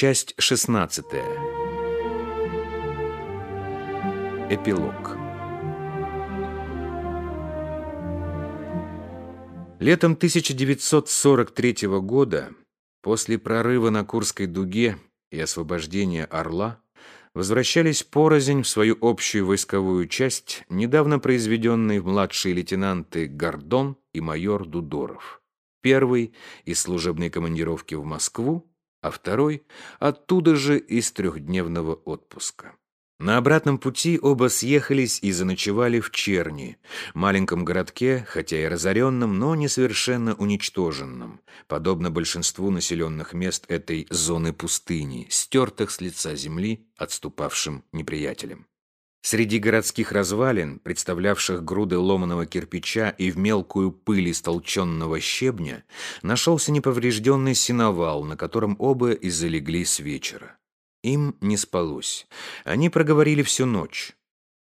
Часть 16. Эпилог. Летом 1943 года, после прорыва на Курской дуге и освобождения Орла, возвращались порознь в свою общую войсковую часть недавно произведенные младшие лейтенанты Гордон и майор Дудоров. Первый из служебной командировки в Москву, а второй оттуда же из трехдневного отпуска. На обратном пути оба съехались и заночевали в Черни, маленьком городке, хотя и разоренном, но не совершенно уничтоженном, подобно большинству населенных мест этой зоны пустыни, стертых с лица земли отступавшим неприятелем. Среди городских развалин, представлявших груды ломаного кирпича и в мелкую пыль истолченного щебня, нашелся неповрежденный синовал, на котором оба и залегли с вечера. Им не спалось. Они проговорили всю ночь.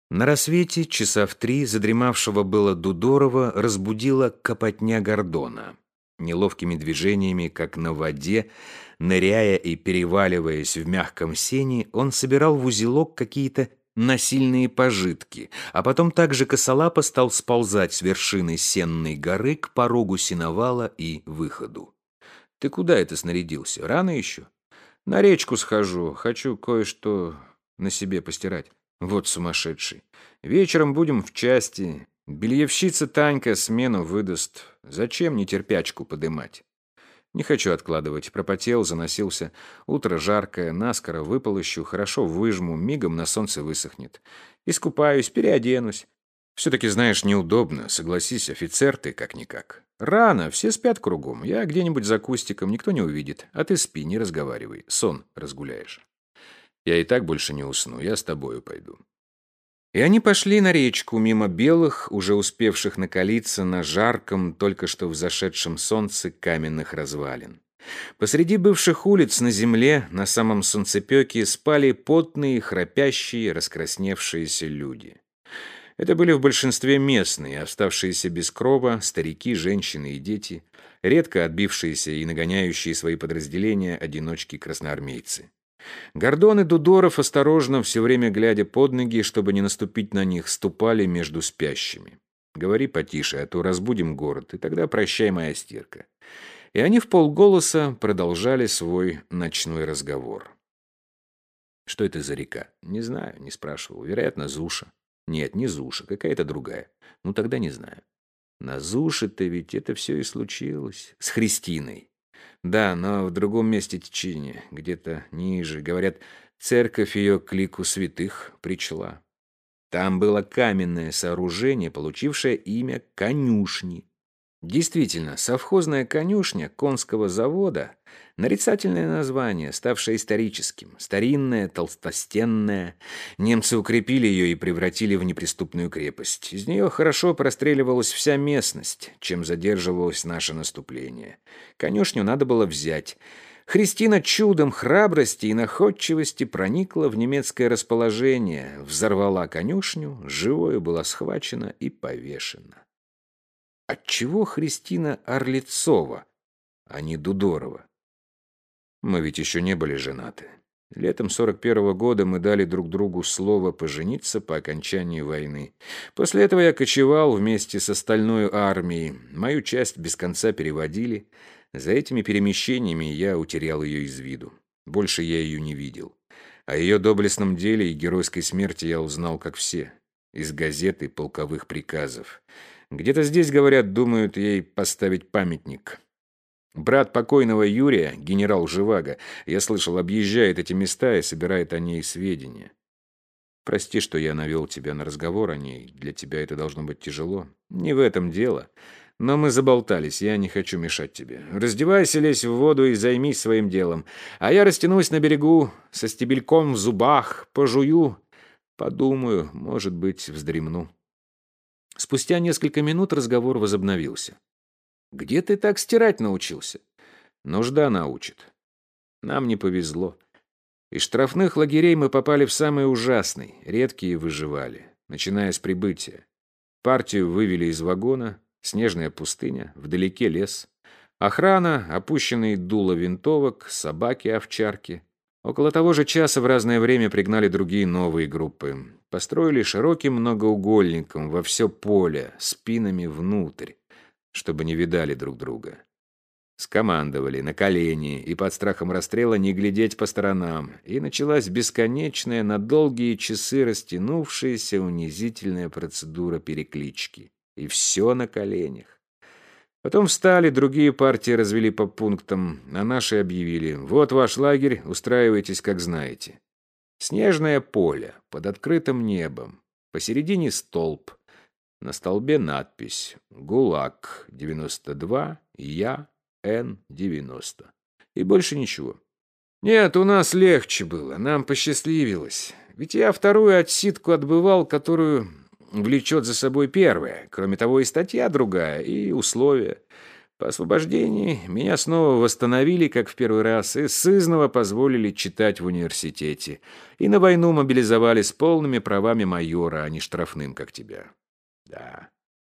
На рассвете, часа в три, задремавшего было Дудорова, разбудила копотня Гордона. Неловкими движениями, как на воде, ныряя и переваливаясь в мягком сене, он собирал в узелок какие-то насильные пожитки, а потом также косолапо стал сползать с вершины сенной горы к порогу сеновала и выходу. «Ты куда это снарядился? Рано еще?» «На речку схожу. Хочу кое-что на себе постирать. Вот сумасшедший. Вечером будем в части. Бельевщица Танька смену выдаст. Зачем нетерпячку подымать?» Не хочу откладывать. Пропотел, заносился. Утро жаркое, наскоро выполощу, хорошо выжму, мигом на солнце высохнет. Искупаюсь, переоденусь. Все-таки, знаешь, неудобно. Согласись, офицер ты как-никак. Рано, все спят кругом. Я где-нибудь за кустиком, никто не увидит. А ты спи, не разговаривай. Сон разгуляешь. Я и так больше не усну, я с тобою пойду. И они пошли на речку мимо белых, уже успевших накалиться на жарком, только что взошедшем солнце каменных развалин. Посреди бывших улиц на земле, на самом солнцепеке, спали потные, храпящие, раскрасневшиеся люди. Это были в большинстве местные, оставшиеся без крова, старики, женщины и дети, редко отбившиеся и нагоняющие свои подразделения одиночки-красноармейцы. Гордон и Дудоров, осторожно, все время глядя под ноги, чтобы не наступить на них, ступали между спящими. «Говори потише, а то разбудим город, и тогда прощай, моя стирка». И они в полголоса продолжали свой ночной разговор. «Что это за река?» «Не знаю, не спрашивал. Вероятно, Зуша». «Нет, не Зуша, какая-то другая. Ну, тогда не знаю». «На Зуше-то ведь это все и случилось. С Христиной. Да, но в другом месте течения, где-то ниже. Говорят, церковь ее к лику святых причла. Там было каменное сооружение, получившее имя конюшни. Действительно, совхозная конюшня конского завода – нарицательное название, ставшее историческим, старинное, толстостенное. Немцы укрепили ее и превратили в неприступную крепость. Из нее хорошо простреливалась вся местность, чем задерживалось наше наступление. Конюшню надо было взять. Христина чудом храбрости и находчивости проникла в немецкое расположение, взорвала конюшню, живою была схвачена и повешена. Отчего Христина Орлицова, а не Дудорова? Мы ведь еще не были женаты. Летом 41-го года мы дали друг другу слово пожениться по окончании войны. После этого я кочевал вместе с остальной армией. Мою часть без конца переводили. За этими перемещениями я утерял ее из виду. Больше я ее не видел. О ее доблестном деле и геройской смерти я узнал, как все, из газеты полковых приказов. Где-то здесь, говорят, думают ей поставить памятник. Брат покойного Юрия, генерал Живаго, я слышал, объезжает эти места и собирает о ней сведения. Прости, что я навел тебя на разговор о ней. Для тебя это должно быть тяжело. Не в этом дело. Но мы заболтались, я не хочу мешать тебе. Раздевайся, лезь в воду и займись своим делом. А я растянусь на берегу со стебельком в зубах, пожую, подумаю, может быть, вздремну. Спустя несколько минут разговор возобновился. «Где ты так стирать научился?» «Нужда научит. Нам не повезло. Из штрафных лагерей мы попали в самый ужасный, редкие выживали, начиная с прибытия. Партию вывели из вагона, снежная пустыня, вдалеке лес. Охрана, опущенные дуло винтовок, собаки-овчарки. Около того же часа в разное время пригнали другие новые группы. Построили широким многоугольником во все поле, спинами внутрь, чтобы не видали друг друга. Скомандовали на колени и под страхом расстрела не глядеть по сторонам, и началась бесконечная, на долгие часы растянувшаяся унизительная процедура переклички. И все на коленях. Потом встали, другие партии развели по пунктам, а наши объявили «Вот ваш лагерь, устраивайтесь, как знаете». Снежное поле под открытым небом, посередине столб. На столбе надпись «ГУЛАГ 92, я Н-90». И больше ничего. Нет, у нас легче было, нам посчастливилось. Ведь я вторую отсидку отбывал, которую влечет за собой первое. Кроме того, и статья другая, и условия. По освобождении меня снова восстановили, как в первый раз, и сызново позволили читать в университете. И на войну мобилизовали с полными правами майора, а не штрафным, как тебя. Да.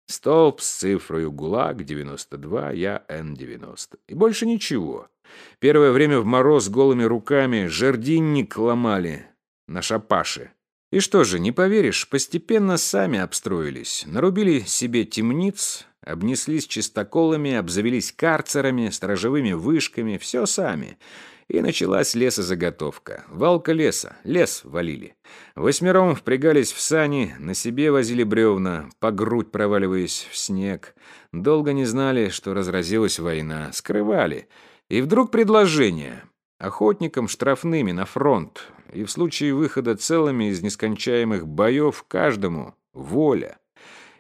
Столб с цифрой ГУЛАГ 92, я Н-90. И больше ничего. Первое время в мороз голыми руками жердинник ломали на шапаше. И что же, не поверишь, постепенно сами обстроились, нарубили себе темниц, обнеслись чистоколами, обзавелись карцерами, сторожевыми вышками, все сами. И началась лесозаготовка. Валка леса, лес валили. Восьмером впрягались в сани, на себе возили бревна, по грудь проваливаясь в снег. Долго не знали, что разразилась война, скрывали. И вдруг предложение. Охотникам штрафными на фронт, и в случае выхода целыми из нескончаемых боев каждому воля.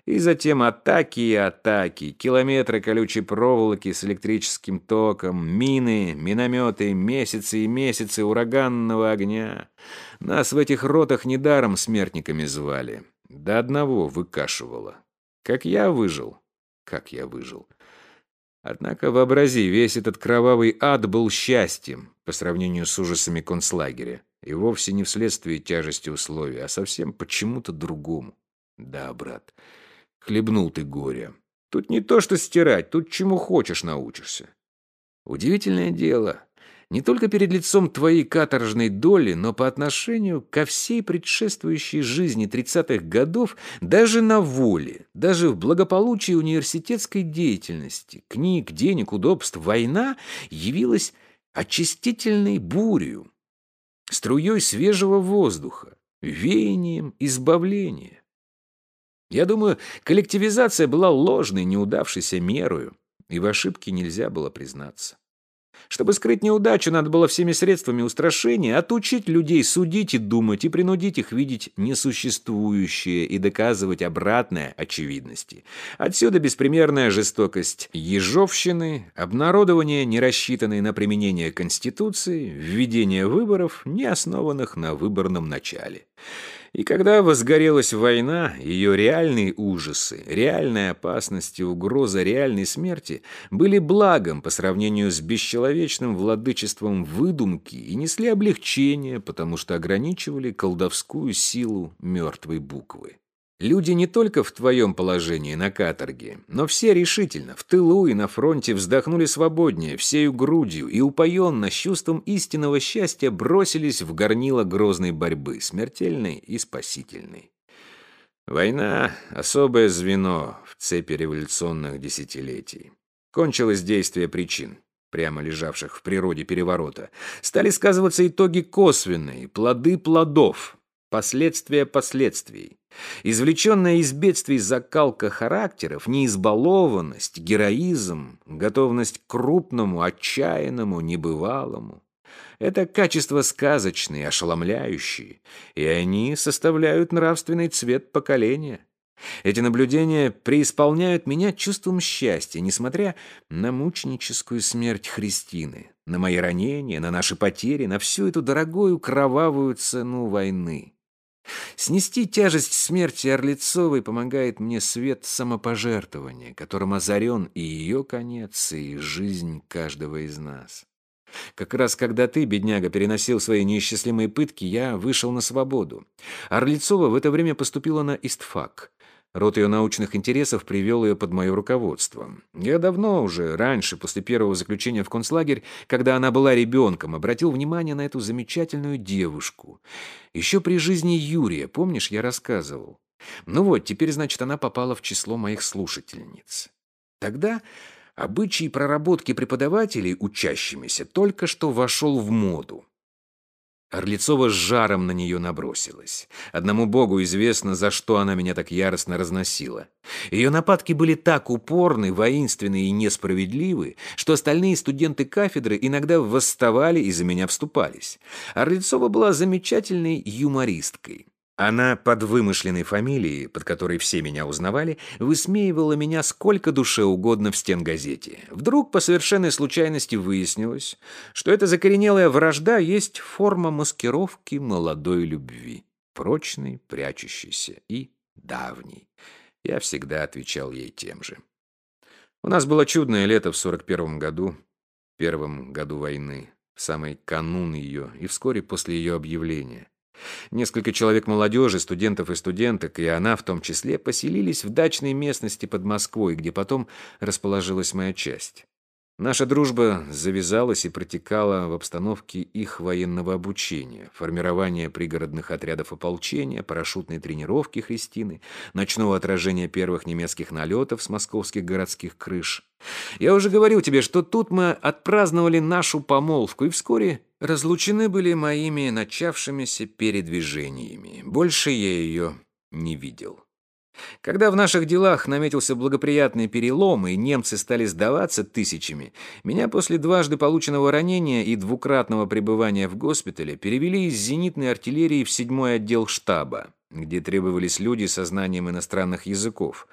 И затем атаки и атаки, километры колючей проволоки с электрическим током, мины, минометы, месяцы и месяцы ураганного огня. Нас в этих ротах недаром смертниками звали. До одного выкашивало. Как я выжил? Как я выжил? Однако вообрази, весь этот кровавый ад был счастьем по сравнению с ужасами концлагеря. И вовсе не вследствие тяжести условий, а совсем почему-то другому. Да, брат, хлебнул ты горе. Тут не то что стирать, тут чему хочешь научишься. Удивительное дело. Не только перед лицом твоей каторжной доли, но по отношению ко всей предшествующей жизни тридцатых годов, даже на воле, даже в благополучии университетской деятельности, книг, денег, удобств, война явилась очистительной бурью, струей свежего воздуха, веянием избавления. Я думаю, коллективизация была ложной, неудавшейся мерою, и в ошибке нельзя было признаться. Чтобы скрыть неудачу, надо было всеми средствами устрашения отучить людей судить и думать, и принудить их видеть несуществующее и доказывать обратное очевидности. Отсюда беспримерная жестокость ежовщины, обнародование, не рассчитанной на применение Конституции, введение выборов, не основанных на выборном начале. И когда возгорелась война, ее реальные ужасы, реальная опасность и угроза реальной смерти были благом по сравнению с бесчеловечным владычеством выдумки и несли облегчение, потому что ограничивали колдовскую силу мертвой буквы. Люди не только в твоем положении на каторге, но все решительно, в тылу и на фронте вздохнули свободнее, всею грудью и упоенно, чувством истинного счастья бросились в горнило грозной борьбы, смертельной и спасительной. Война — особое звено в цепи революционных десятилетий. Кончилось действие причин, прямо лежавших в природе переворота. Стали сказываться итоги косвенные, плоды плодов, последствия последствий. Извлеченная из бедствий закалка характеров, неизбалованность, героизм, готовность к крупному, отчаянному, небывалому. Это качества сказочные, ошеломляющие, и они составляют нравственный цвет поколения. Эти наблюдения преисполняют меня чувством счастья, несмотря на мученическую смерть Христины, на мои ранения, на наши потери, на всю эту дорогую кровавую цену войны. Снести тяжесть смерти Орлицовой помогает мне свет самопожертвования, которым озарен и ее конец, и жизнь каждого из нас. Как раз когда ты, бедняга, переносил свои неисчислимые пытки, я вышел на свободу. Орлицова в это время поступила на истфак. Род ее научных интересов привел ее под мое руководство. Я давно уже, раньше, после первого заключения в концлагерь, когда она была ребенком, обратил внимание на эту замечательную девушку. Еще при жизни Юрия, помнишь, я рассказывал? Ну вот, теперь, значит, она попала в число моих слушательниц. Тогда обычай проработки преподавателей учащимися только что вошел в моду. Орлицова с жаром на нее набросилась. Одному богу известно, за что она меня так яростно разносила. Ее нападки были так упорны, воинственны и несправедливы, что остальные студенты кафедры иногда восставали и за меня вступались. Орлицова была замечательной юмористкой. Она под вымышленной фамилией, под которой все меня узнавали, высмеивала меня сколько душе угодно в стенгазете. Вдруг по совершенной случайности выяснилось, что эта закоренелая вражда есть форма маскировки молодой любви, прочной, прячущейся и давней. Я всегда отвечал ей тем же. У нас было чудное лето в 41 году, первом году войны, в самый канун ее и вскоре после ее объявления. Несколько человек молодежи, студентов и студенток, и она в том числе, поселились в дачной местности под Москвой, где потом расположилась моя часть. Наша дружба завязалась и протекала в обстановке их военного обучения, формирования пригородных отрядов ополчения, парашютной тренировки Христины, ночного отражения первых немецких налетов с московских городских крыш. Я уже говорил тебе, что тут мы отпраздновали нашу помолвку и вскоре разлучены были моими начавшимися передвижениями. Больше я ее не видел. Когда в наших делах наметился благоприятный перелом, и немцы стали сдаваться тысячами, меня после дважды полученного ранения и двукратного пребывания в госпитале перевели из зенитной артиллерии в седьмой отдел штаба, где требовались люди со знанием иностранных языков,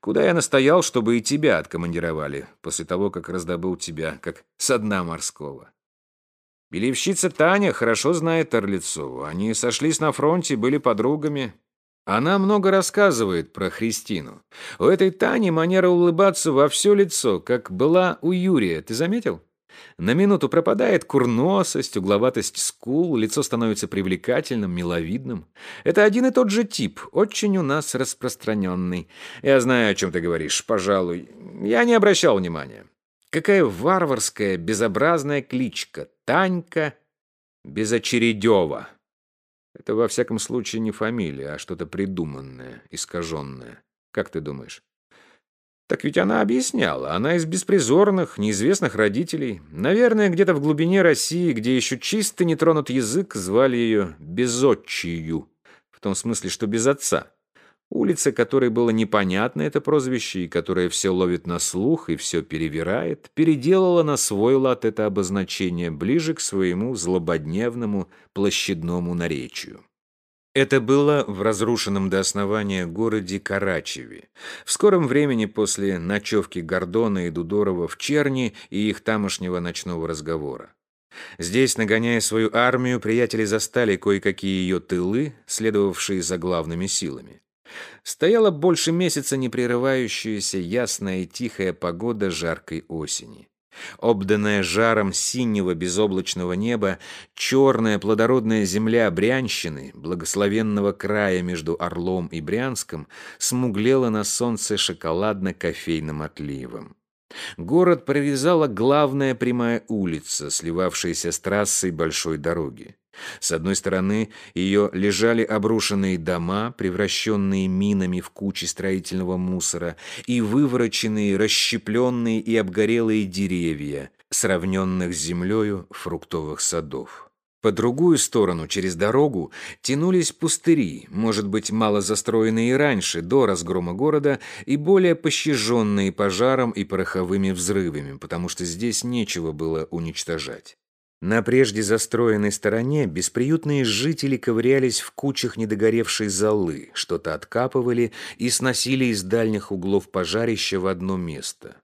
куда я настоял, чтобы и тебя откомандировали, после того, как раздобыл тебя, как со дна морского. Белевщица Таня хорошо знает Орлицову. Они сошлись на фронте, были подругами. Она много рассказывает про Христину. У этой Тани манера улыбаться во все лицо, как была у Юрия. Ты заметил? На минуту пропадает курносость, угловатость скул, лицо становится привлекательным, миловидным. Это один и тот же тип, очень у нас распространенный. Я знаю, о чем ты говоришь, пожалуй. Я не обращал внимания. Какая варварская, безобразная кличка. Танька Безочередева. Это, во всяком случае, не фамилия, а что-то придуманное, искаженное. Как ты думаешь? Так ведь она объясняла. Она из беспризорных, неизвестных родителей. Наверное, где-то в глубине России, где еще чисто не тронут язык, звали ее Безотчию. В том смысле, что без отца. Улица, которой было непонятно это прозвище, и которая все ловит на слух и все перевирает, переделала на свой лад это обозначение ближе к своему злободневному площадному наречию. Это было в разрушенном до основания городе Карачеве. В скором времени после ночевки Гордона и Дудорова в Черни и их тамошнего ночного разговора. Здесь, нагоняя свою армию, приятели застали кое-какие ее тылы, следовавшие за главными силами. Стояла больше месяца непрерывающаяся ясная и тихая погода жаркой осени. Обданная жаром синего безоблачного неба, черная плодородная земля Брянщины, благословенного края между Орлом и Брянском, смуглела на солнце шоколадно-кофейным отливом. Город прорезала главная прямая улица, сливавшаяся с трассой большой дороги. С одной стороны ее лежали обрушенные дома, превращенные минами в кучи строительного мусора, и вывороченные, расщепленные и обгорелые деревья, сравненных с землею фруктовых садов. По другую сторону, через дорогу, тянулись пустыри, может быть, мало застроенные раньше, до разгрома города, и более пощаженные пожаром и пороховыми взрывами, потому что здесь нечего было уничтожать. На прежде застроенной стороне бесприютные жители ковырялись в кучах недогоревшей золы, что-то откапывали и сносили из дальних углов пожарища в одно место.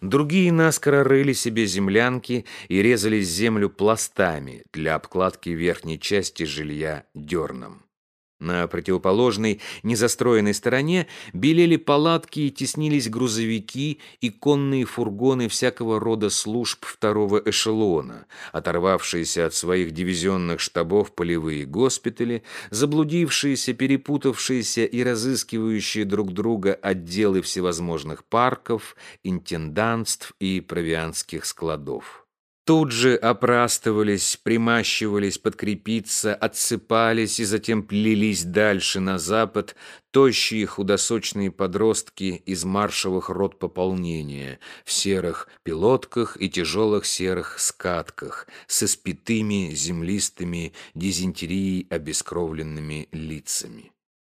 Другие наскоро рыли себе землянки и резали землю пластами для обкладки верхней части жилья дерном. На противоположной, незастроенной стороне белели палатки и теснились грузовики и конные фургоны всякого рода служб второго эшелона, оторвавшиеся от своих дивизионных штабов полевые госпитали, заблудившиеся, перепутавшиеся и разыскивающие друг друга отделы всевозможных парков, интендантств и провианских складов. Тут же опрастывались, примащивались подкрепиться, отсыпались и затем плелись дальше на запад тощие худосочные подростки из маршевых рот пополнения в серых пилотках и тяжелых серых скатках с испитыми землистыми дизентерией обескровленными лицами.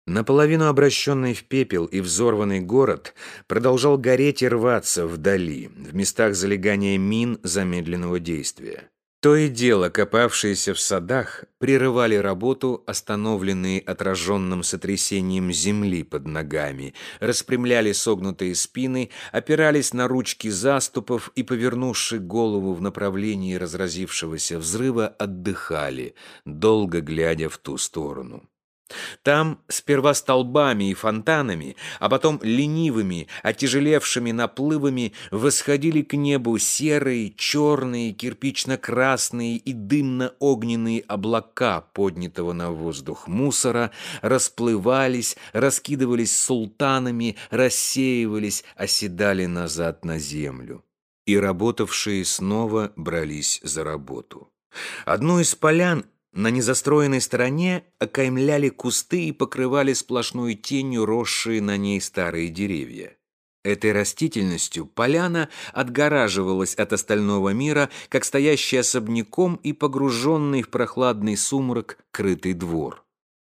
Наполовину обращенный в пепел и взорванный город продолжал гореть и рваться вдали, в местах залегания мин замедленного действия. То и дело, копавшиеся в садах, прерывали работу, остановленные отраженным сотрясением земли под ногами, распрямляли согнутые спины, опирались на ручки заступов и, повернувши голову в направлении разразившегося взрыва, отдыхали, долго глядя в ту сторону. Там сперва столбами и фонтанами, а потом ленивыми, отяжелевшими наплывами восходили к небу серые, черные, кирпично-красные и дымно-огненные облака поднятого на воздух мусора, расплывались, раскидывались султанами, рассеивались, оседали назад на землю. И работавшие снова брались за работу. Одну из полян на незастроенной стороне окаймляли кусты и покрывали сплошной тенью росшие на ней старые деревья. Этой растительностью поляна отгораживалась от остального мира, как стоящий особняком и погруженный в прохладный сумрак крытый двор.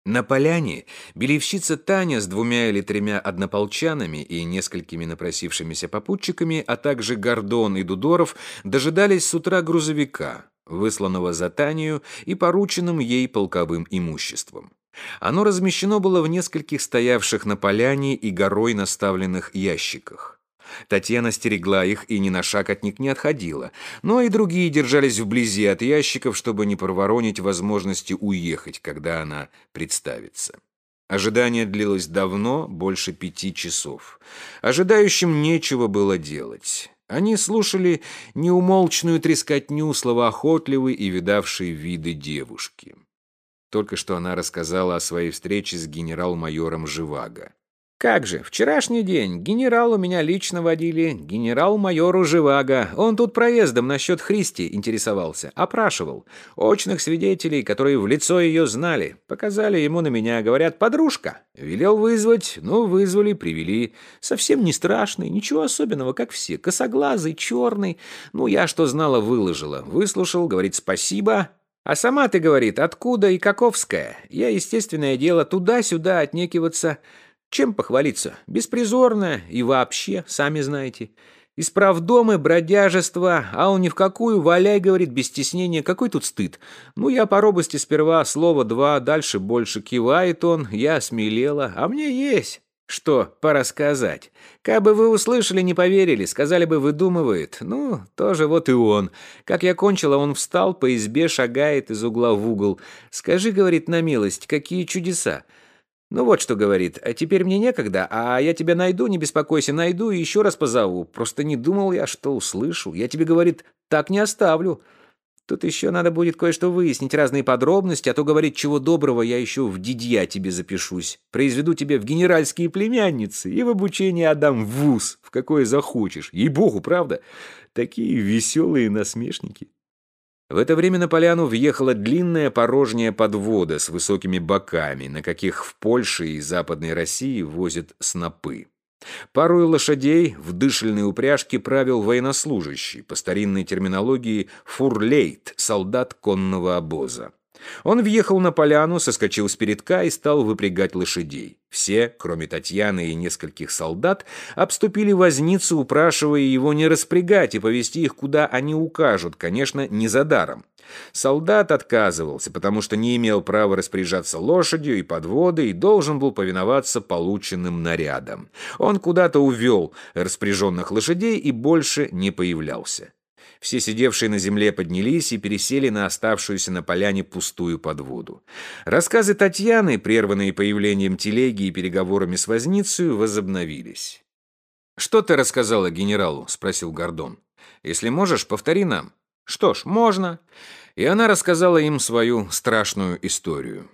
На поляне белевщица Таня с двумя или тремя однополчанами и несколькими напросившимися попутчиками, а также Гордон и Дудоров дожидались с утра грузовика, высланного за Танию и порученным ей полковым имуществом. Оно размещено было в нескольких стоявших на поляне и горой наставленных ящиках. Татьяна стерегла их и ни на шаг от них не отходила, но и другие держались вблизи от ящиков, чтобы не проворонить возможности уехать, когда она представится. Ожидание длилось давно, больше пяти часов. Ожидающим нечего было делать. Они слушали неумолчную трескотню словоохотливой и видавшей виды девушки. Только что она рассказала о своей встрече с генерал-майором Живаго. «Как же, вчерашний день. Генерал у меня лично водили. Генерал-майору Живаго. Он тут проездом насчет Христи интересовался. Опрашивал. Очных свидетелей, которые в лицо ее знали. Показали ему на меня. Говорят, подружка. Велел вызвать. Ну, вызвали, привели. Совсем не страшный. Ничего особенного, как все. Косоглазый, черный. Ну, я что знала, выложила. Выслушал, говорит, спасибо. А сама ты, говорит, откуда и каковская? Я, естественное дело, туда-сюда отнекиваться... Чем похвалиться? Беспризорно и вообще, сами знаете. Исправдомы, бродяжество, а он ни в какую, валяй, говорит, без стеснения, какой тут стыд? Ну, я по робости сперва слово два, дальше больше кивает он, я смелела, а мне есть. Что порассказать? Как бы вы услышали, не поверили, сказали бы, выдумывает. Ну, тоже вот и он. Как я кончила, он встал, по избе шагает из угла в угол. Скажи, говорит, на милость, какие чудеса. Ну вот что говорит, а теперь мне некогда, а я тебя найду, не беспокойся, найду и еще раз позову. Просто не думал я, что услышу. Я тебе, говорит, так не оставлю. Тут еще надо будет кое-что выяснить, разные подробности, а то, говорит, чего доброго, я еще в дидья тебе запишусь. Произведу тебе в генеральские племянницы и в обучение отдам в вуз, в какое захочешь. Ей-богу, правда? Такие веселые насмешники. В это время на поляну въехала длинная порожняя подвода с высокими боками, на каких в Польше и Западной России возят снопы. Пару лошадей в дышельной упряжке правил военнослужащий, по старинной терминологии фурлейт, солдат конного обоза. Он въехал на поляну, соскочил с передка и стал выпрягать лошадей. Все, кроме Татьяны и нескольких солдат, обступили возницу, упрашивая его не распрягать и повести их куда они укажут, конечно, не за даром. Солдат отказывался, потому что не имел права распоряжаться лошадью и подводой и должен был повиноваться полученным нарядам. Он куда-то увел распоряженных лошадей и больше не появлялся. Все сидевшие на земле поднялись и пересели на оставшуюся на поляне пустую подводу. Рассказы Татьяны, прерванные появлением телеги и переговорами с возницей, возобновились. «Что ты рассказала генералу?» — спросил Гордон. «Если можешь, повтори нам». «Что ж, можно». И она рассказала им свою страшную историю.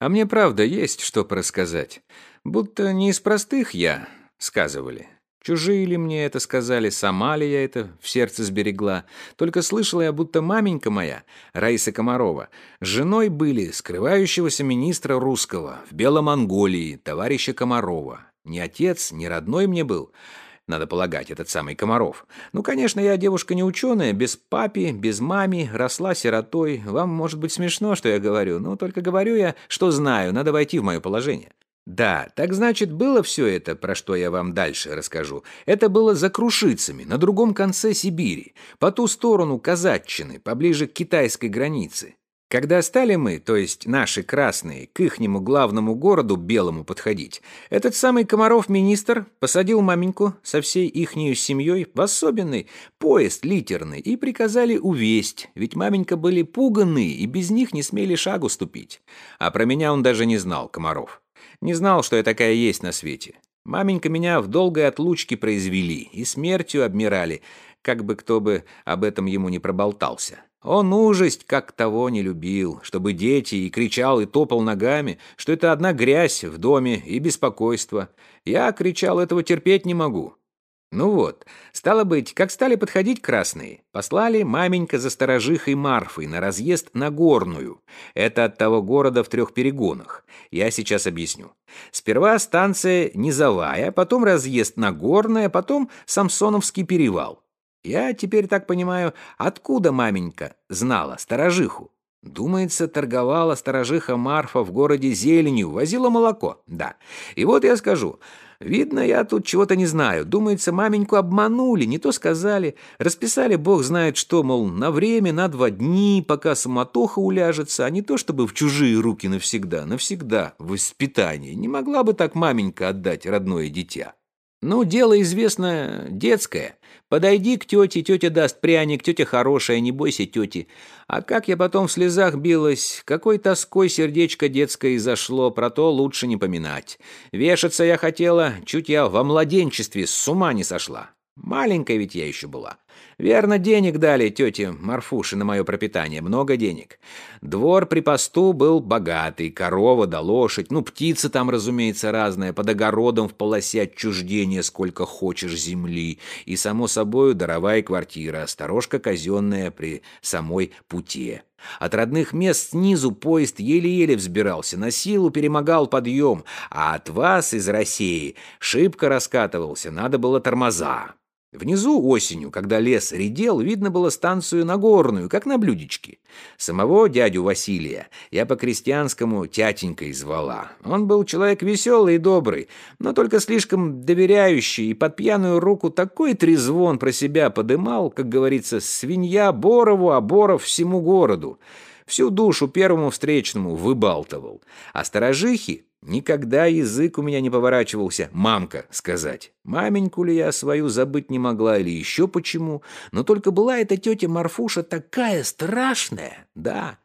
А мне правда есть что порассказать. Будто не из простых я, сказывали. Чужие ли мне это сказали, сама ли я это в сердце сберегла. Только слышала я, будто маменька моя, Раиса Комарова, женой были скрывающегося министра русского в Беломонголии, товарища Комарова. Ни отец, ни родной мне был, надо полагать, этот самый Комаров. Ну, конечно, я девушка не ученая, без папи, без мами, росла сиротой. Вам может быть смешно, что я говорю, но только говорю я, что знаю, надо войти в мое положение. Да, так значит, было все это, про что я вам дальше расскажу. Это было за Крушицами, на другом конце Сибири, по ту сторону Казаччины, поближе к китайской границе. Когда стали мы, то есть наши красные, к ихнему главному городу белому подходить, этот самый Комаров-министр посадил маменьку со всей ихней семьей в особенный поезд литерный и приказали увесть, ведь маменька были пуганы и без них не смели шагу ступить. А про меня он даже не знал, Комаров. Не знал, что я такая есть на свете. Маменька меня в долгой отлучке произвели и смертью обмирали, как бы кто бы об этом ему не проболтался. Он ужасть, как того не любил, чтобы дети, и кричал, и топал ногами, что это одна грязь в доме и беспокойство. Я кричал, этого терпеть не могу. Ну вот, стало быть, как стали подходить красные, послали маменька за сторожихой Марфой на разъезд на Горную. Это от того города в трех перегонах. Я сейчас объясню. Сперва станция Низовая, потом разъезд на Горное, потом Самсоновский перевал. Я теперь так понимаю, откуда маменька знала сторожиху? Думается, торговала сторожиха Марфа в городе зеленью, возила молоко, да. И вот я скажу, видно, я тут чего-то не знаю. Думается, маменьку обманули, не то сказали. Расписали бог знает что, мол, на время, на два дни, пока самотоха уляжется, а не то чтобы в чужие руки навсегда, навсегда, в воспитании. Не могла бы так маменька отдать родное дитя. Ну, дело известно детское. Подойди к тете, тетя даст пряник, тетя хорошая, не бойся тети. А как я потом в слезах билась, какой тоской сердечко детское изошло, про то лучше не поминать. Вешаться я хотела, чуть я во младенчестве с ума не сошла. Маленькая ведь я еще была. Верно, денег дали тете Марфуше на мое пропитание, много денег. Двор при посту был богатый, корова да лошадь, ну, птицы там, разумеется, разные, под огородом в полосе отчуждения сколько хочешь земли, и, само собою, даровая квартира, сторожка казенная при самой путе. От родных мест снизу поезд еле-еле взбирался, на силу перемогал подъем, а от вас из России шибко раскатывался, надо было тормоза. Внизу осенью, когда лес редел, видно было станцию Нагорную, как на блюдечке. Самого дядю Василия я по-крестьянскому тятенькой звала. Он был человек веселый и добрый, но только слишком доверяющий, и под пьяную руку такой трезвон про себя подымал, как говорится, свинья Борову, а Боров всему городу. Всю душу первому встречному выбалтывал. А сторожихи Никогда язык у меня не поворачивался «мамка» сказать. Маменьку ли я свою забыть не могла или еще почему, но только была эта тетя Марфуша такая страшная, да.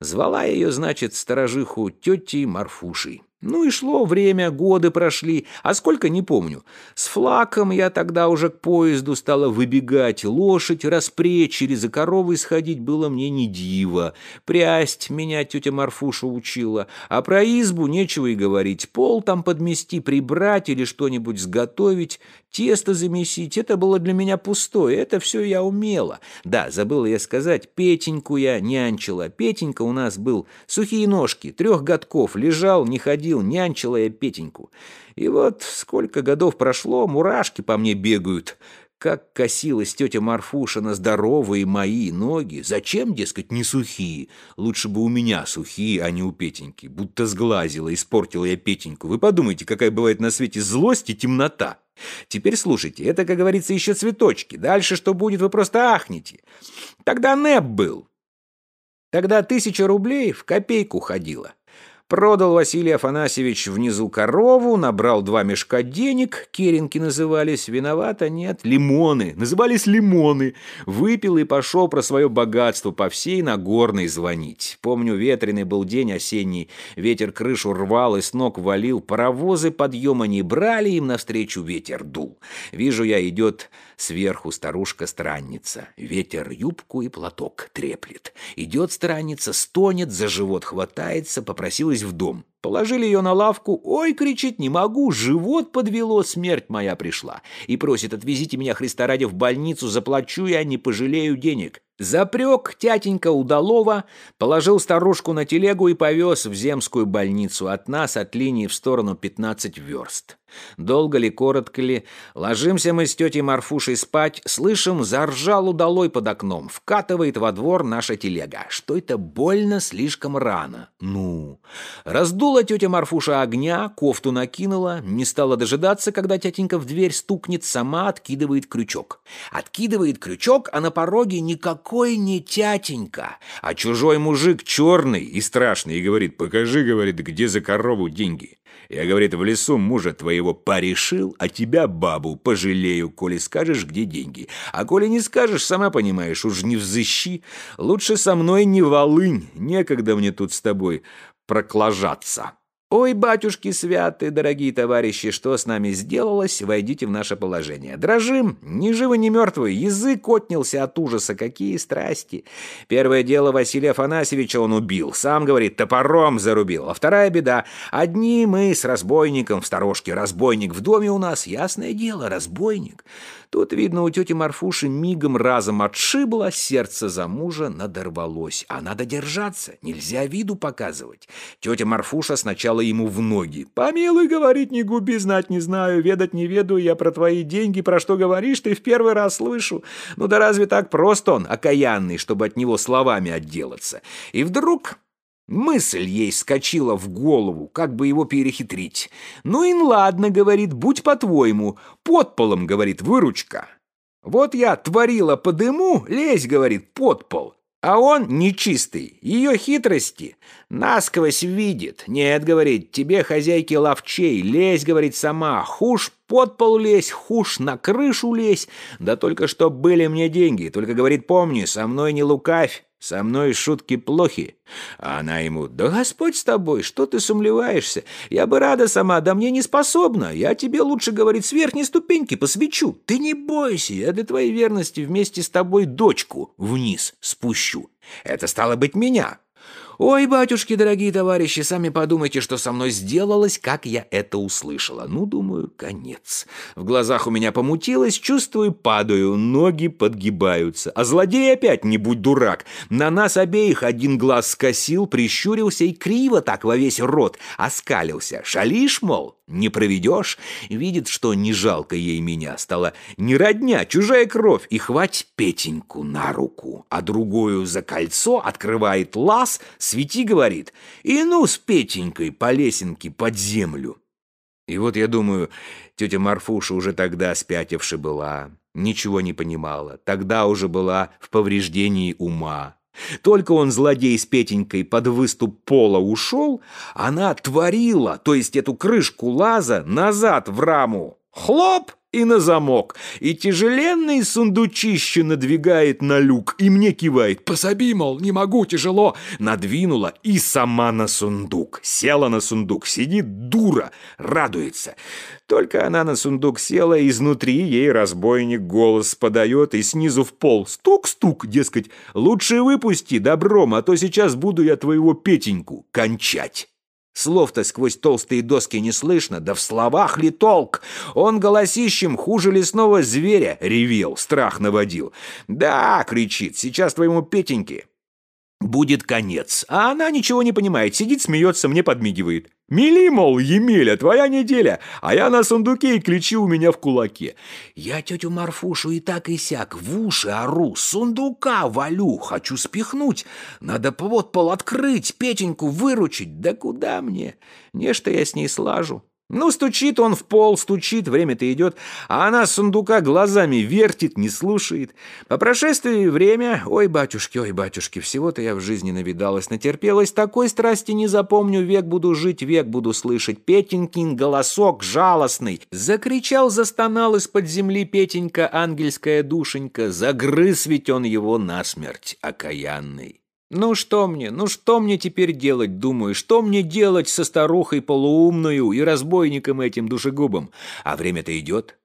Звала ее, значит, сторожиху тетей Марфушей. Ну и шло время, годы прошли, а сколько не помню. С флаком я тогда уже к поезду стала выбегать, лошадь распречь через за коровой сходить было мне не диво. Прясть меня тетя Марфуша учила, а про избу нечего и говорить. Пол там подмести, прибрать или что-нибудь сготовить, тесто замесить. Это было для меня пустое, это все я умела. Да, забыла я сказать, Петеньку я нянчила. Петенька у нас был сухие ножки, трех годков, лежал, не ходил ходил, нянчила я Петеньку. И вот сколько годов прошло, мурашки по мне бегают. Как косилась тетя Марфуша на здоровые мои ноги. Зачем, дескать, не сухие? Лучше бы у меня сухие, а не у Петеньки. Будто сглазила, испортила я Петеньку. Вы подумайте, какая бывает на свете злость и темнота. Теперь слушайте, это, как говорится, еще цветочки. Дальше что будет, вы просто ахнете. Тогда НЭП был. Тогда тысяча рублей в копейку ходила. Продал Василий Афанасьевич внизу корову, набрал два мешка денег, керенки назывались, виновата нет, лимоны, назывались лимоны. Выпил и пошел про свое богатство по всей Нагорной звонить. Помню, ветреный был день осенний, ветер крышу рвал и с ног валил, паровозы подъема не брали, им навстречу ветер дул. Вижу я, идет сверху старушка-странница, ветер юбку и платок треплет. Идет странница, стонет, за живот хватается, попросилась в дом. Положили ее на лавку. «Ой!» — кричит, «не могу! Живот подвело, смерть моя пришла!» И просит, «отвезите меня, Христа ради, в больницу, заплачу я, не пожалею денег». Запрек тятенька Удалова, положил старушку на телегу и повез в земскую больницу. От нас, от линии в сторону 15 верст. Долго ли, коротко ли, ложимся мы с тетей Марфушей спать, слышим, заржал удалой под окном, вкатывает во двор наша телега. Что это больно слишком рано? Ну, раздула тетя Марфуша огня, кофту накинула, не стала дожидаться, когда тятенька в дверь стукнет, сама откидывает крючок. Откидывает крючок, а на пороге никакой не тятенька, а чужой мужик черный и страшный, и говорит, покажи, говорит, где за корову деньги. Я, говорит, в лесу мужа твоего порешил, а тебя, бабу, пожалею, коли скажешь, где деньги. А коли не скажешь, сама понимаешь, уж не взыщи. Лучше со мной не волынь, некогда мне тут с тобой проклажаться». «Ой, батюшки святые, дорогие товарищи, что с нами сделалось? Войдите в наше положение. Дрожим, ни живы, ни мертвы, язык отнялся от ужаса, какие страсти. Первое дело Василия Афанасьевича он убил, сам, говорит, топором зарубил. А вторая беда, одни мы с разбойником в сторожке, разбойник в доме у нас, ясное дело, разбойник». Тут, видно, у тети Марфуши мигом разом отшибло, сердце за мужа надорвалось. А надо держаться, нельзя виду показывать. Тетя Марфуша сначала ему в ноги. «Помилуй, говорить не губи, знать не знаю, ведать не ведаю я про твои деньги, про что говоришь, ты в первый раз слышу. Ну да разве так просто он, окаянный, чтобы от него словами отделаться?» И вдруг Мысль ей скочила в голову, как бы его перехитрить. «Ну и ладно, — говорит, — будь по-твоему. Под полом, — говорит, — выручка. Вот я творила по дыму, лезь, — говорит, — под пол. А он нечистый, ее хитрости насквозь видит. Нет, говорит, тебе, хозяйки ловчей, лезь, говорит, сама, хушь под пол лезь, хушь на крышу лезь. Да только что были мне деньги, только, говорит, помни, со мной не лукавь. Со мной шутки плохи. А она ему, да Господь с тобой, что ты сумлеваешься? Я бы рада сама, да мне не способна. Я тебе лучше, говорит, с верхней ступеньки посвечу. Ты не бойся, я для твоей верности вместе с тобой дочку вниз спущу. Это стало быть меня. «Ой, батюшки, дорогие товарищи, сами подумайте, что со мной сделалось, как я это услышала. Ну, думаю, конец. В глазах у меня помутилось, чувствую, падаю, ноги подгибаются. А злодей опять, не будь дурак, на нас обеих один глаз скосил, прищурился и криво так во весь рот оскалился. Шалишь, мол?» Не проведешь? Видит, что не жалко ей меня. Стала не родня, чужая кровь. И хвать Петеньку на руку. А другую за кольцо открывает лаз, свети, говорит. И ну с Петенькой по лесенке под землю. И вот я думаю, тетя Марфуша уже тогда спятивши была, ничего не понимала. Тогда уже была в повреждении ума. Только он, злодей с Петенькой, под выступ пола ушел, она творила, то есть эту крышку лаза, назад в раму. Хлоп! И на замок, и тяжеленный сундучище надвигает на люк, и мне кивает. «Пособи, мол, не могу, тяжело!» Надвинула и сама на сундук. Села на сундук, сидит дура, радуется. Только она на сундук села, изнутри ей разбойник голос подает, и снизу в пол стук-стук, дескать, «Лучше выпусти добром, а то сейчас буду я твоего Петеньку кончать». Слов-то сквозь толстые доски не слышно, да в словах ли толк? Он голосищем хуже лесного зверя ревел, страх наводил. «Да!» — кричит, «сейчас твоему Петеньке будет конец». А она ничего не понимает, сидит, смеется, мне подмигивает. «Мели, мол, Емеля, твоя неделя, а я на сундуке и ключи у меня в кулаке». Я тетю Марфушу и так и сяк в уши ору, сундука валю, хочу спихнуть. Надо вот пол открыть, Петеньку выручить, да куда мне? Не что я с ней слажу. Ну, стучит он в пол, стучит, время-то идет, а она с сундука глазами вертит, не слушает. По прошествии время, ой, батюшки, ой, батюшки, всего-то я в жизни навидалась, натерпелась, такой страсти не запомню, век буду жить, век буду слышать. Петенькин голосок жалостный. Закричал, застонал из-под земли Петенька, ангельская душенька, загрыз ведь он его насмерть, окаянный. «Ну что мне, ну что мне теперь делать, думаю, что мне делать со старухой полуумную и разбойником этим душегубом? А время-то идет».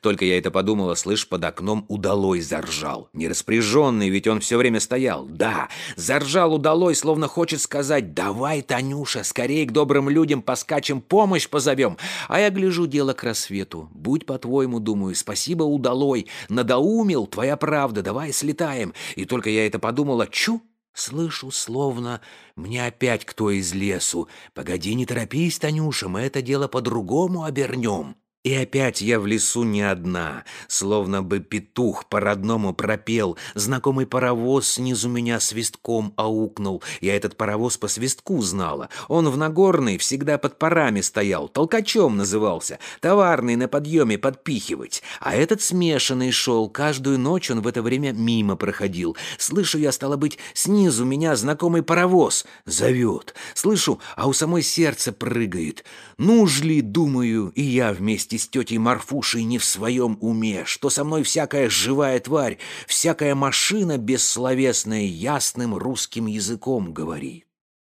Только я это подумала, слышь, под окном удалой заржал. Нераспряженный, ведь он все время стоял. Да, заржал удалой, словно хочет сказать, давай, Танюша, скорее к добрым людям поскачем, помощь позовем. А я гляжу дело к рассвету. Будь по-твоему, думаю, спасибо удалой. Надоумил, твоя правда, давай слетаем. И только я это подумала, чу, Слышу, словно мне опять кто из лесу. Погоди, не торопись, Танюша, мы это дело по-другому обернем. И опять я в лесу не одна, словно бы петух по-родному пропел, знакомый паровоз снизу меня свистком аукнул. Я этот паровоз по свистку знала. Он в Нагорной всегда под парами стоял, толкачом назывался, товарный на подъеме подпихивать. А этот смешанный шел, каждую ночь он в это время мимо проходил. Слышу я, стало быть, снизу меня знакомый паровоз зовет. Слышу, а у самой сердце прыгает. Ну ж ли, думаю, и я вместе вместе с тетей Марфушей не в своем уме, что со мной всякая живая тварь, всякая машина бессловесная ясным русским языком говорит.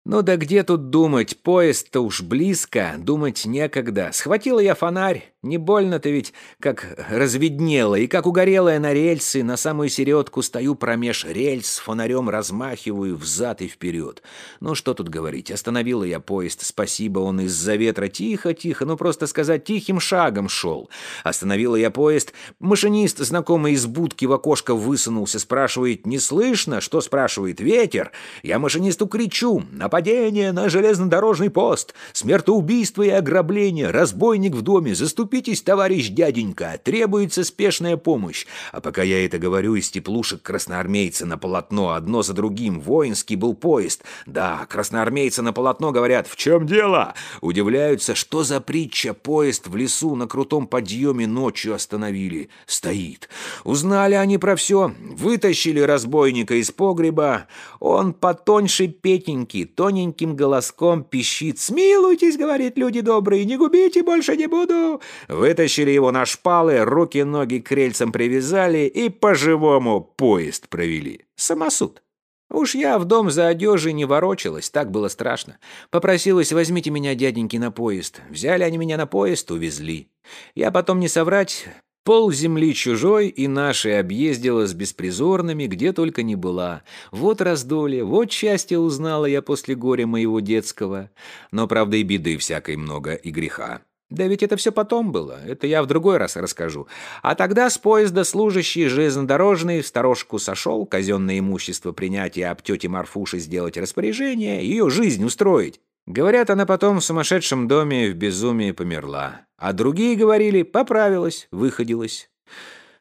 Ну да где тут думать, поезд-то уж близко, думать некогда. Схватила я фонарь, не больно-то ведь, как разведнело, и как угорелая на рельсы, на самую середку стою промеж рельс, фонарем размахиваю взад и вперед. Ну что тут говорить, остановила я поезд, спасибо, он из-за ветра тихо-тихо, ну просто сказать, тихим шагом шел. Остановила я поезд, машинист, знакомый из будки в окошко высунулся, спрашивает, не слышно? Что спрашивает? Ветер? Я машинисту кричу, нападение на железнодорожный пост, смертоубийство и ограбление, разбойник в доме, заступил Поторопитесь, товарищ дяденька, требуется спешная помощь. А пока я это говорю, из теплушек красноармейцы на полотно, одно за другим, воинский был поезд. Да, красноармейцы на полотно говорят, в чем дело? Удивляются, что за притча, поезд в лесу на крутом подъеме ночью остановили. Стоит. Узнали они про все, вытащили разбойника из погреба. Он потоньше Петеньки, тоненьким голоском пищит. «Смилуйтесь, — говорит, — люди добрые, не губите, больше не буду. Вытащили его на шпалы, руки-ноги к рельсам привязали и по-живому поезд провели. Самосуд. Уж я в дом за одежей не ворочалась, так было страшно. Попросилась, возьмите меня, дяденьки, на поезд. Взяли они меня на поезд, увезли. Я потом не соврать, пол земли чужой и нашей объездила с беспризорными, где только не была. Вот раздолье, вот счастье узнала я после горя моего детского. Но, правда, и беды всякой много, и греха. Да ведь это все потом было, это я в другой раз расскажу. А тогда с поезда служащий железнодорожный в сторожку сошел, казенное имущество принять и об тете Марфуше сделать распоряжение, ее жизнь устроить. Говорят, она потом в сумасшедшем доме в безумии померла. А другие говорили, поправилась, выходилась.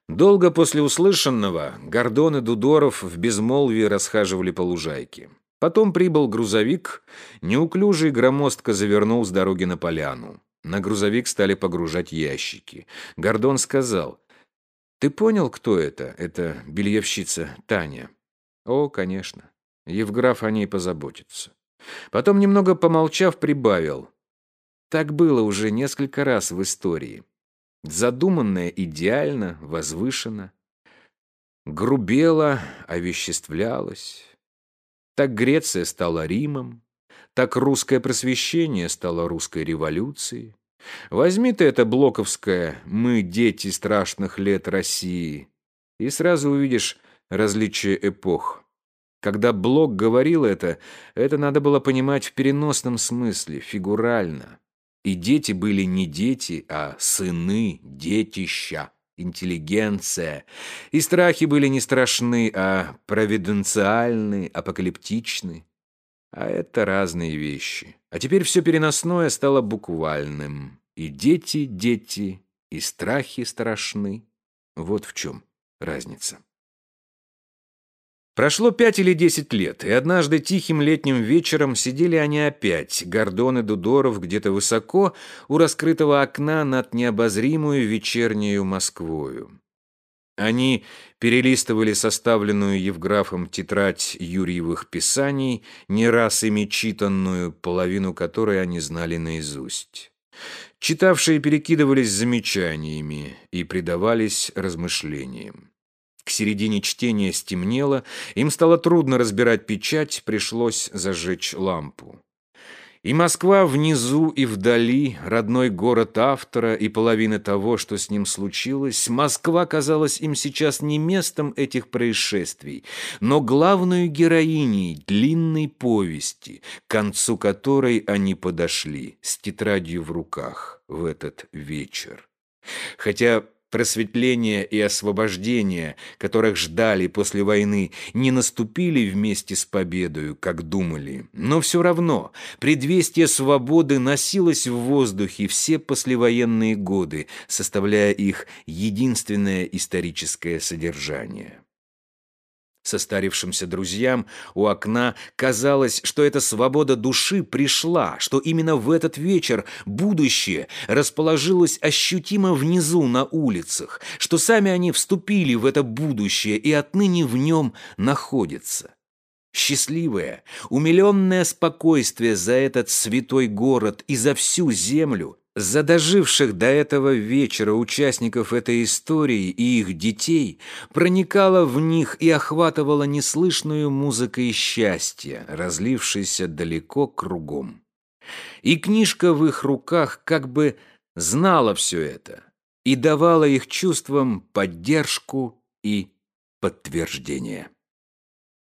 Долго после услышанного Гордон и Дудоров в безмолвии расхаживали по лужайке. Потом прибыл грузовик, неуклюжий громоздко завернул с дороги на поляну. На грузовик стали погружать ящики. Гордон сказал, «Ты понял, кто это? Это бельевщица Таня». «О, конечно. Евграф о ней позаботится». Потом, немного помолчав, прибавил. Так было уже несколько раз в истории. Задуманное идеально, возвышенно. Грубело, овеществлялось. Так Греция стала Римом, так русское просвещение стало русской революцией. Возьми ты это блоковское «Мы, дети страшных лет России» и сразу увидишь различие эпох. Когда Блок говорил это, это надо было понимать в переносном смысле, фигурально. И дети были не дети, а сыны, детища, интеллигенция. И страхи были не страшны, а провиденциальны, апокалиптичны. А это разные вещи. А теперь все переносное стало буквальным. И дети, дети, и страхи страшны. Вот в чем разница. Прошло пять или десять лет, и однажды тихим летним вечером сидели они опять, Гордон и Дудоров, где-то высоко, у раскрытого окна над необозримую вечернюю Москвою. Они перелистывали составленную Евграфом тетрадь Юрьевых писаний, не раз ими читанную, половину которой они знали наизусть. Читавшие перекидывались замечаниями и предавались размышлениям. К середине чтения стемнело, им стало трудно разбирать печать, пришлось зажечь лампу. И Москва внизу и вдали, родной город автора и половина того, что с ним случилось, Москва казалась им сейчас не местом этих происшествий, но главной героиней длинной повести, к концу которой они подошли с тетрадью в руках в этот вечер. Хотя просветление и освобождение, которых ждали после войны, не наступили вместе с победою, как думали. Но все равно предвестие свободы носилось в воздухе все послевоенные годы, составляя их единственное историческое содержание. Состарившимся друзьям у окна казалось, что эта свобода души пришла, что именно в этот вечер будущее расположилось ощутимо внизу на улицах, что сами они вступили в это будущее и отныне в нем находятся. Счастливое, умиленное спокойствие за этот святой город и за всю землю за доживших до этого вечера участников этой истории и их детей проникала в них и охватывала неслышную музыкой счастья, разлившейся далеко кругом. И книжка в их руках как бы знала все это и давала их чувствам поддержку и подтверждение.